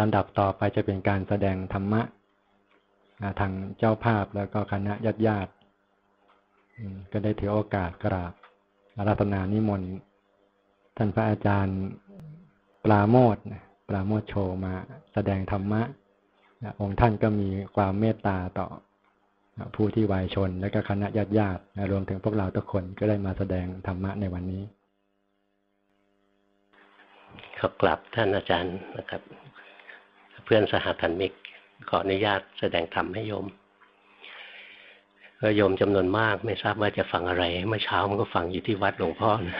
ลำดับต่อไปจะเป็นการแสดงธรรมะทางเจ้าภาพแล้วก็คณะญาติญาติก็ได้ถือโอกาสกราบอาราธนานิมนต์ท่านพระอาจารย์ปราโมทปราโมทโชมาแสดงธรรมะองค์ท่านก็มีความเมตตาต่อผู้ที่วายชน และก็คณะญาติญาติรวมถึงพวกเราทุกคนก็ได้มาแสดงธรรมะในวันนี้ขอกลับท่านอาจารย์นะครับ เพื่อนสหพันมิก ขออนุญาตแสดงธรรมให้โยมก็โยมจำนวนมากไม่ทราบว่าจะฟังอะไร เมื่อเช้ามันก็ฟังอยู่ที่วัดหลวงพ่อนะ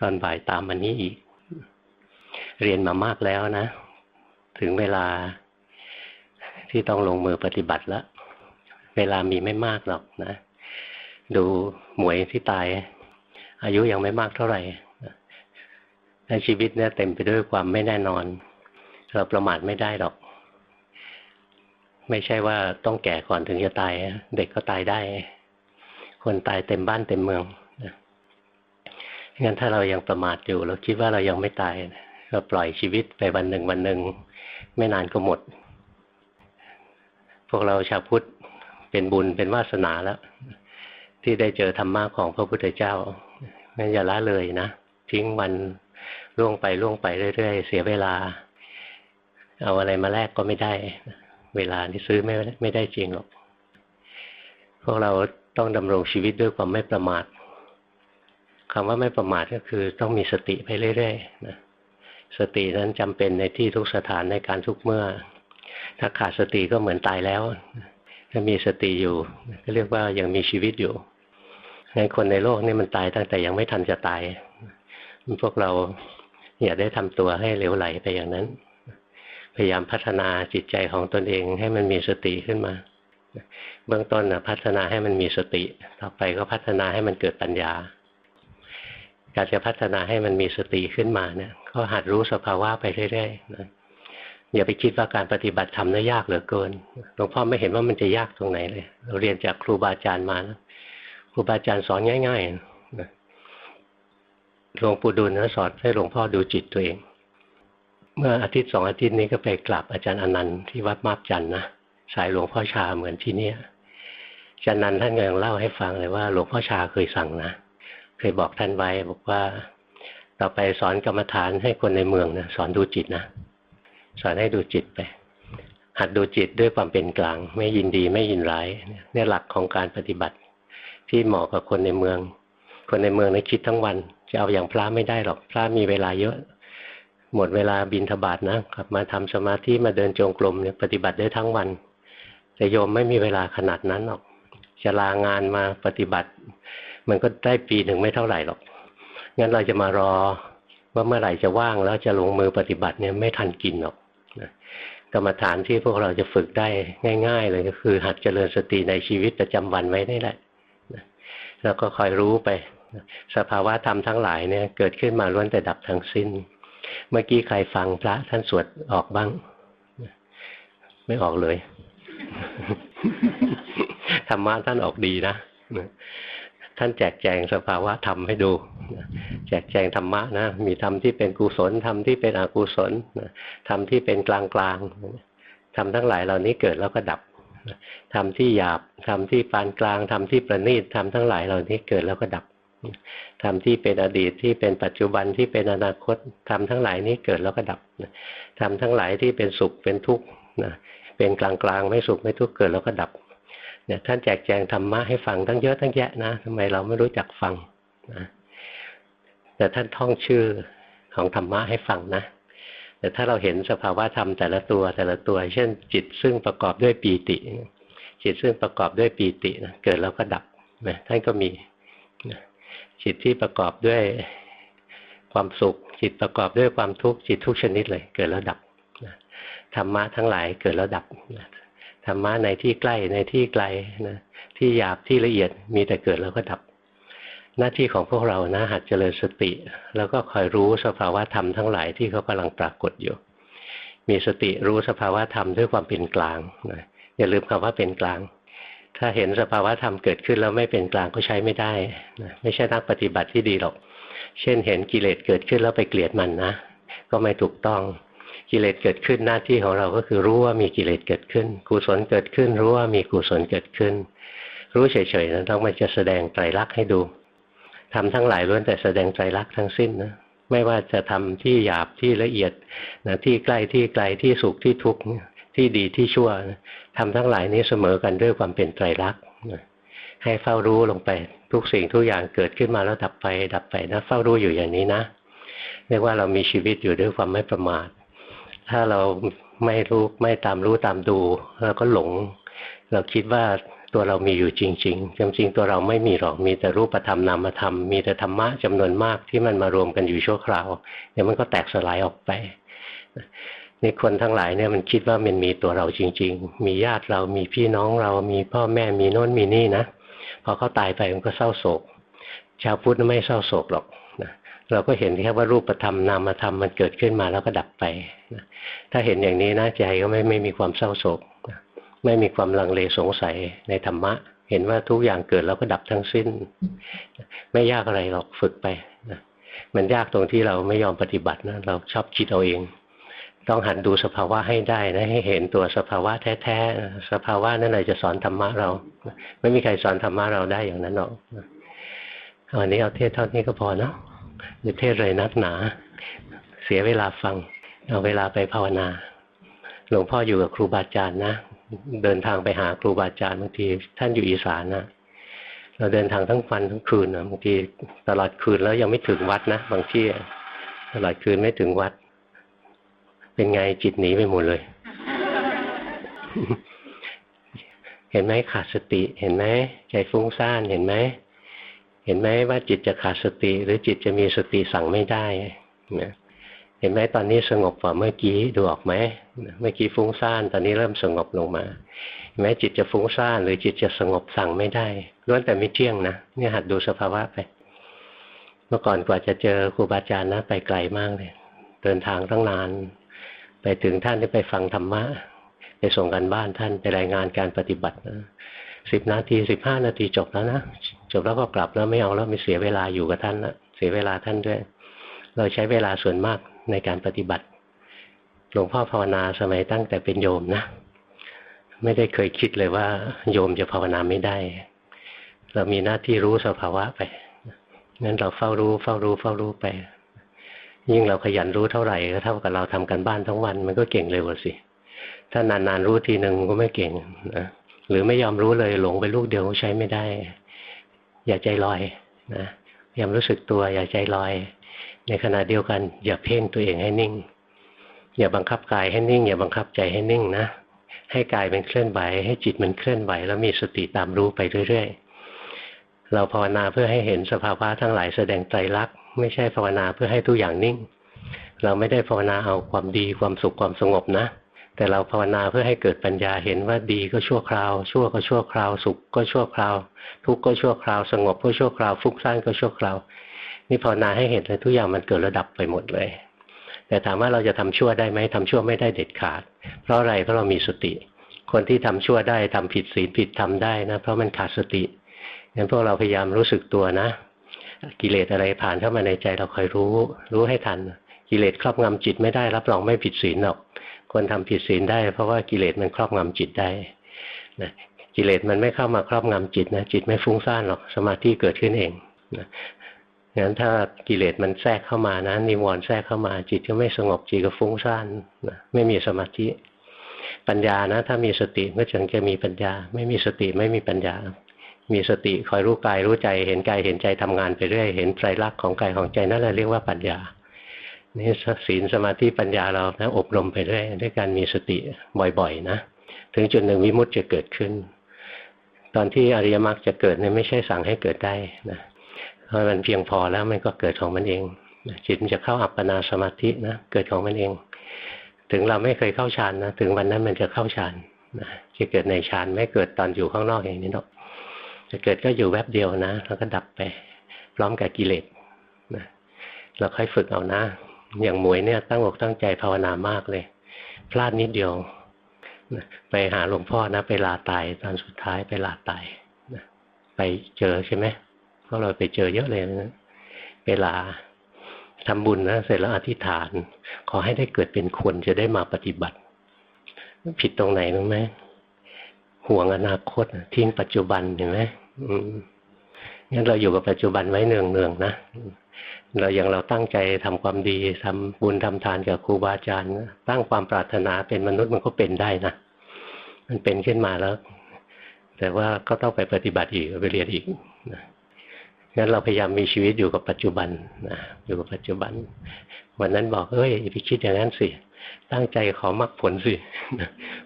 ตอนบ่ายตามมันนี้อีก เรียนมามากแล้วนะ ถึงเวลาที่ต้องลงมือปฏิบัติแล้วเวลามีไม่มากหรอกนะ ดูหมวยที่ตาย อายุยังไม่มากเท่าไหร่ ในชีวิตเนี่ยเต็มไปด้วยความไม่แน่นอน เราประมาทไม่ได้หรอก ไม่ใช่ว่าต้องแก่ก่อนถึงจะตาย เด็กก็ตายได้ คนตายเต็มบ้านเต็มเมืองงั้นถ้าเรายังประมาทอยู่ เราคิดว่าเรายังไม่ตาย เราปล่อยชีวิตไปวันหนึ่งวันหนึ่ง ไม่นานก็หมด พวกเราชาวพุทธเป็นบุญเป็นวาสนาแล้ว ที่ได้เจอธรรมะของพระพุทธเจ้างั้นอย่าละเลยนะ ทิ้งวัน ล่วงไปล่วงไปเรื่อยๆ เสียเวลา เอาอะไรมาแลกก็ไม่ได้ เวลาที่ซื้อไม่ไม่ได้จริงหรอก พวกเราต้องดำรงชีวิตด้วยความไม่ประมาทคำว่าไม่ประมาทก็คือต้องมีสติไปเรื่อยๆนะสตินั้นจำเป็นในที่ทุกสถานในการทุกเมื่อ ถ้าขาดสติก็เหมือนตายแล้ว ถ้ามีสติอยู่ ก็เรียกว่ายังมีชีวิตอยู่ในคนในโลกนี่มันตายตั้งแต่ยังไม่ทันจะตาย พวกเรา อย่าได้ทำตัวให้เหลวไหลไปอย่างนั้น พยายามพัฒนาจิตใจของตนเองให้มันมีสติขึ้นมา เบื้องต้นนะพัฒนาให้มันมีสติ ต่อไปก็พัฒนาให้มันเกิดปัญญา การจะพัฒนาให้มันมีสติขึ้นมาเนี่ยก็หัดรู้สภาวะไปเรื่อยๆนะอย่าไปคิดว่าการปฏิบัติทำน่ายากเหลือเกิน หลวงพ่อไม่เห็นว่ามันจะยากตรงไหนเลย เราเรียนจากครูบาอาจารย์มานะครูบาอาจารย์สอนง่ายๆนะ หลวงปู่ดูลนะสอนให้หลวงพ่อดูจิตตัวเอง เมื่ออาทิตย์สองอาทิตย์นี้ก็ไปกราบอาจารย์อนันต์ที่วัดมาบจันนะสายหลวงพ่อชาเหมือนที่เนี้ยอาจารย์นันท่านยังเล่าให้ฟังเลยว่า หลวงพ่อชาเคยสั่งนะเคยบอกท่านไว้บอกว่าต่อไปสอนกรรมฐานให้คนในเมืองนะสอนดูจิตนะสอนให้ดูจิตไป หัดดูจิตด้วยความเป็นกลาง ไม่ยินดีไม่ยินร้ายเนี่ยหลักของการปฏิบัติ ที่เหมาะกับคนในเมือง คนในเมืองในคิดทั้งวัน จะเอาอย่างพระไม่ได้หรอกพระมีเวลาเยอะ หมดเวลาบินทบาทนะกลับมาทำสมาธิมาเดินจงกรมเนี่ยปฏิบัติได้ทั้งวัน แต่โยมไม่มีเวลาขนาดนั้นหรอกจะลางานมาปฏิบัติ มันก็ได้ปีหนึ่งไม่เท่าไหร่หรอกงั้นเราจะมารอว่าเมื่อไหร่จะว่างแล้วจะลงมือปฏิบัติเนี่ยไม่ทันกินหรอกกรรมฐานที่พวกเราจะฝึกได้ง่าย ๆ เลยก็คือ หัดเจริญสติในชีวิตประจำวันไว้นี่แหละแล้วก็คอยรู้ไป สภาวะธรรมทั้งหลายเนี่ยเกิดขึ้นมาล้วนแต่ดับทั้งสิ้น เมื่อกี้ใครฟังพระท่านสวดออกบ้าง ไม่ออกเลยธรรมะท่านออกดีนะท่านแจกแจงสภาวะธรรมให้ดู แจกแจงธรรมะนะ มีธรรมที่เป็นกุศลธรรมที่เป็นอกุศลธรรมที่เป็นกลางกลางธรรมทั้งหลายเหล่านี้เกิดแล้วก็ดับธรรมที่หยาบธรรมที่ปานกลางธรรมที่ประณีตธรรมทั้งหลายเหล่านี้เกิดแล้วก็ดับ ธรรมที่เป็นอดีตที่เป็นปัจจุบันที่เป็นอนาคตธรรมทั้งหลายนี้เกิดแล้วก็ดับธรรมทั้งหลายที่เป็นสุขเป็นทุกข์นะเป็นกลางกลางไม่สุขไม่ทุกข์เกิดแล้วก็ดับเนี่ยท่านแจกแจงธรรมะให้ฟังทั้งเยอะทั้งแยะนะทำไมเราไม่รู้จักฟังนะแต่ท่านท่องชื่อของธรรมะให้ฟังนะ แต่ถ้าเราเห็นสภาวะธรรมแต่ละตัวแต่ละตัว เช่น จิตซึ่งประกอบด้วยปีติ จิตซึ่งประกอบด้วยปีตินะเกิดแล้วก็ดับนะท่านก็มี จิตที่ประกอบด้วยความสุข จิตประกอบด้วยความทุกข์จิตทุกชนิดเลย เกิดแล้วดับธรรมะทั้งหลายเกิดแล้วดับธรรมะในที่ใกล้ในที่ไกลนะที่หยาบที่ละเอียดมีแต่เกิดแล้วก็ดับ หน้าที่ของพวกเรานะหัดเจริญสติ แล้วก็คอยรู้สภาวะธรรมทั้งหลายที่เขากำลังปรากฏอยู่ มีสติรู้สภาวะธรรมด้วยความเป็นกลางนะอย่าลืมคำว่าเป็นกลาง ถ้าเห็นสภาวะธรรมเกิดขึ้นแล้วไม่เป็นกลางก็ใช้ไม่ได้นะไม่ใช่นักปฏิบัติที่ดีหรอก เช่นเห็นกิเลสเกิดขึ้นแล้วไปเกลียดมันนะ ก็ไม่ถูกต้องกิเลสเกิดขึ้นหน้าที่ของเราก็คือรู้ว่ามีกิเลสเกิดขึ้น กุศลเกิดขึ้น รู้ว่ามีกุศลเกิดขึ้น รู้เฉยๆนะต้องมันจะแสดงไตรลักษณ์ให้ดูทำทั้งหลายล้วนแต่แสดงไตรลักษณ์ทั้งสิ้นนะไม่ว่าจะทำที่หยาบที่ละเอียดนะที่ใกล้ที่ไกลที่สุขที่ทุกข์ ที่ดีที่ชั่วทำทั้งหลายนี้เสมอกันด้วยความเป็นไตรลักษณ์ให้เฝ้ารู้ลงไปทุกสิ่งทุกอย่างเกิดขึ้นมาแล้วดับไป ดับไปนะเฝ้ารู้อยู่อย่างนี้นะเรียกว่าเรามีชีวิตอยู่ด้วยความไม่ประมาท ถ้าเราไม่รู้ไม่ตามรู้ตามดูเราก็หลง เราคิดว่าตัวเรามีอยู่จริงๆจริงๆตัวเราไม่มีหรอกมีแต่รูปธรรมนามธรรมมีแต่ธรรมะจำนวนมากที่มันมารวมกันอยู่ชั่วคราวเดี๋ยวมันก็แตกสลายออกไป นี่คนทั้งหลายเนี่ยมันคิดว่ามันมีตัวเราจริง ๆ มีญาติเรามีพี่น้องเรามีพ่อแม่มีโน้นมีนี่นะพอเขาตายไปมันก็เศร้าโศก ชาวพุทธไม่เศร้าโศกหรอกนะเราก็เห็นแค่ว่ารูปธรรมนามธรรมมันเกิดขึ้นมาแล้วก็ดับไปนะถ้าเห็นอย่างนี้นะใจก็ไม่ไม่มีความเศร้าโศกนะไม่มีความลังเลสงสัยในธรรมะ เห็นว่าทุกอย่างเกิดแล้วก็ดับทั้งสิ้น ไม่ยากอะไรหรอกฝึกไปนะมันยากตรงที่เราไม่ยอมปฏิบัตินะเราชอบคิดเอาเอง ต้องหัดดูสภาวะให้ได้นะให้เห็นตัวสภาวะแท้ๆสภาวะนั่นแหละจะสอนธรรมะเรา ไม่มีใครสอนธรรมะเราได้อย่างนั้นหรอกวันนี้เอาเทศเท่านี้ก็พอเนาะอย่าเทศเลยนักหนา เสียเวลาฟัง เอาเวลาไปภาวนา หลวงพ่ออยู่กับครูบาอาจารย์นะเดินทางไปหาครูบาอาจารย์บางทีท่านอยู่อีสานนะเราเดินทางทั้งวันทั้งคืนนะบางทีตลอดคืนแล้วยังไม่ถึงวัดนะบางที่ตลอดคืนไม่ถึงวัด เป็นไงจิตหนีไปหมดเลย เห็นไหมขาดสติ เห็นไหมใจฟุ้งซ่านเห็นไหมเห็นไหมว่าจิตจะขาดสติ หรือจิตจะมีสติสั่งไม่ได้นะเห็นไหมตอนนี้สงบกว่าเมื่อกี้ดูออกไหมเมื่อกี้ฟุ้งซ่านตอนนี้เริ่มสงบลงมาเห็นไหมจิตจะฟุ้งซ่านหรือจิตจะสงบสั่งไม่ได้ล้วนแต่ไม่เที่ยงนะเนี่ยหัดดูสภาวะไป เมื่อก่อนกว่าจะเจอครูบาอาจารย์นะไปไกลมากเลยเดินทางตั้งนาน ไปถึงท่านได้ไปฟังธรรมะไปส่งกันบ้านท่านไปรายงานการปฏิบัตินะสิบนาทีสิบห้านาทีจบแล้วนะจบแล้วก็กลับแล้วไม่เอาแล้วไม่เสียเวลาอยู่กับท่านละเสียเวลาท่านด้วย เราใช้เวลาส่วนมากในการปฏิบัติ หลวงพ่อภาวนาสมัยตั้งแต่เป็นโยมนะไม่ได้เคยคิดเลยว่า โยมจะภาวนาไม่ได้ เรามีหน้าที่รู้สภาวะไปนั้นเราเฝ้ารู้เฝ้ารู้เฝ้ารู้ไป ยิ่งเราขยันรู้เท่าไหร่ก็เท่ากับเราทำกันบ้านทั้งวัน มันก็เก่งเร็วสิถ้านานๆรู้ทีหนึ่งก็ไม่เก่งนะหรือไม่ยอมรู้เลยหลงไปลูกเดียวใช้ไม่ได้ อย่าใจลอยนะยอมรู้สึกตัวอย่าใจลอย ในขณะเดียวกัน อย่าเพ่งตัวเองให้นิ่ง อย่าบังคับกายให้นิ่ง อย่าบังคับใจให้นิ่งนะให้กายเป็นเคลื่อนไหวให้จิตมันเคลื่อนไหว แล้วมีสติตามรู้ไปเรื่อยๆ เราภาวนาเพื่อให้เห็นสภาวะทั้งหลายแสดงใจรักไม่ใช่ภาวนาเพื่อให้ทุกอย่างนิ่ง เราไม่ได้ภาวนาเอาความดีความสุขความสงบนะ แต่เราภาวนาเพื่อให้เกิดปัญญาเห็นว่าดีก็ชั่วคราว ชั่วก็ชั่วคราว สุขก็ชั่วคราว ทุกข์ก็ชั่วคราว สงบก็ชั่วคราวฟุ้งซ่านก็ชั่วคราว นี่ภาวนาให้เห็นเลยทุกอย่างมันเกิดระดับไปหมดเลย แต่ถามว่าเราจะทำชั่วได้ไหมทำชั่วไม่ได้เด็ดขาด เพราะอะไรเพราะเรามีสติ คนที่ทำชั่วได้ทำผิดศีลผิดทำได้นะเพราะมันขาดสติ งั้นพวกเราพยายามรู้สึกตัวนะ กิเลสอะไรผ่านเข้ามาในใจเราคอยรู้ รู้ให้ทัน กิเลสครอบงำจิตไม่ได้รับรองไม่ผิดศีลหรอกคนทำผิดศีลได้ เพราะว่ากิเลสมันครอบงำจิตได้นะกิเลสมันไม่เข้ามาครอบงำจิตนะจิตไม่ฟุ้งซ่านหรอกสมาธิเกิดขึ้นเองนะงั้นถ้ากิเลสมันแทรกเข้ามานะนิวรณ์แทรกเข้ามา จิตก็ไม่สงบจิตก็ฟุ้งซ่านนะไม่มีสมาธิปัญญานะ ถ้ามีสติก็จึงจะมีปัญญา ไม่มีสติไม่มีปัญญา มีสติคอยรู้กายรู้ใจ เห็นกายเห็นใจทำงานไปเรื่อย เห็นไตรลักษณ์ของกายของใจนั่นแหละเรียกว่าปัญญา นี่ศีลสมาธิปัญญาเรานะอบรมไปเรื่อยด้วยการมีสติบ่อยๆนะ ถึงจุดหนึ่งวิมุตติจะเกิดขึ้น ตอนที่อริยมรรคจะเกิดเนี่ยไม่ใช่สั่งให้เกิดได้นะเพราะมันเพียงพอแล้วมันก็เกิดของมันเอง จิตมันจะเข้าอัปปนาสมาธินะเกิดของมันเอง ถึงเราไม่เคยเข้าฌานนะถึงวันนั้นมันจะเข้าฌานนะจะเกิดในฌานไม่เกิดตอนอยู่ข้างนอกอย่างนี้หรอก จะเกิดก็อยู่แวบเดียวนะ แล้วก็ดับไป พร้อมกับกิเลสนะเราค่อยฝึกเอานะ อย่างหมวยเนี่ยตั้งอกตั้งใจภาวนามากเลย พลาดนิดเดียวนะไปหาหลวงพ่อนะ ไปลาตายตอนสุดท้ายไปลาตายนะไปเจอใช่ไหมพวกเราไปเจอเยอะเลยนะไปลาทำบุญนะเสร็จแล้วอธิษฐาน ขอให้ได้เกิดเป็นคนจะได้มาปฏิบัติ ผิดตรงไหนรู้ไหมห่วงอนาคตทิ้งปัจจุบันเห็นไหม งั้นเราอยู่กับปัจจุบันไว้เนืองเนืองๆนะเราอย่างเราตั้งใจทำความดีทำบุญทำทานกับครูบาอาจารย์ตั้งความปรารถนาเป็นมนุษย์มันก็เป็นได้นะมันเป็นขึ้นมาแล้ว แต่ว่าก็ต้องไปปฏิบัติอีกไปเรียนอีกนะงั้นเราพยายามมีชีวิตอยู่กับปัจจุบันนะอยู่กับปัจจุบัน วันนั้นบอกเอ้ยไปคิดอย่างนั้นสิตั้งใจขอมรรคผลสิ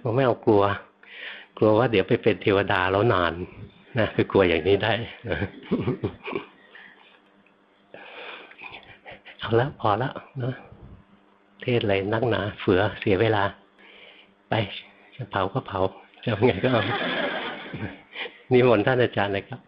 ผมไม่เอากลัว กลัวว่าเดี๋ยวไปเป็นเทวดาแล้วนาน นะคือกลัวอย่างนี้ได้เอาละพอละนะเทศอะไรนักหนาเฟือเสียเวลา ไปจะเผาก็เผาจะเอาไงก็เอานิมนต์ท่านอาจารย์เลยครับ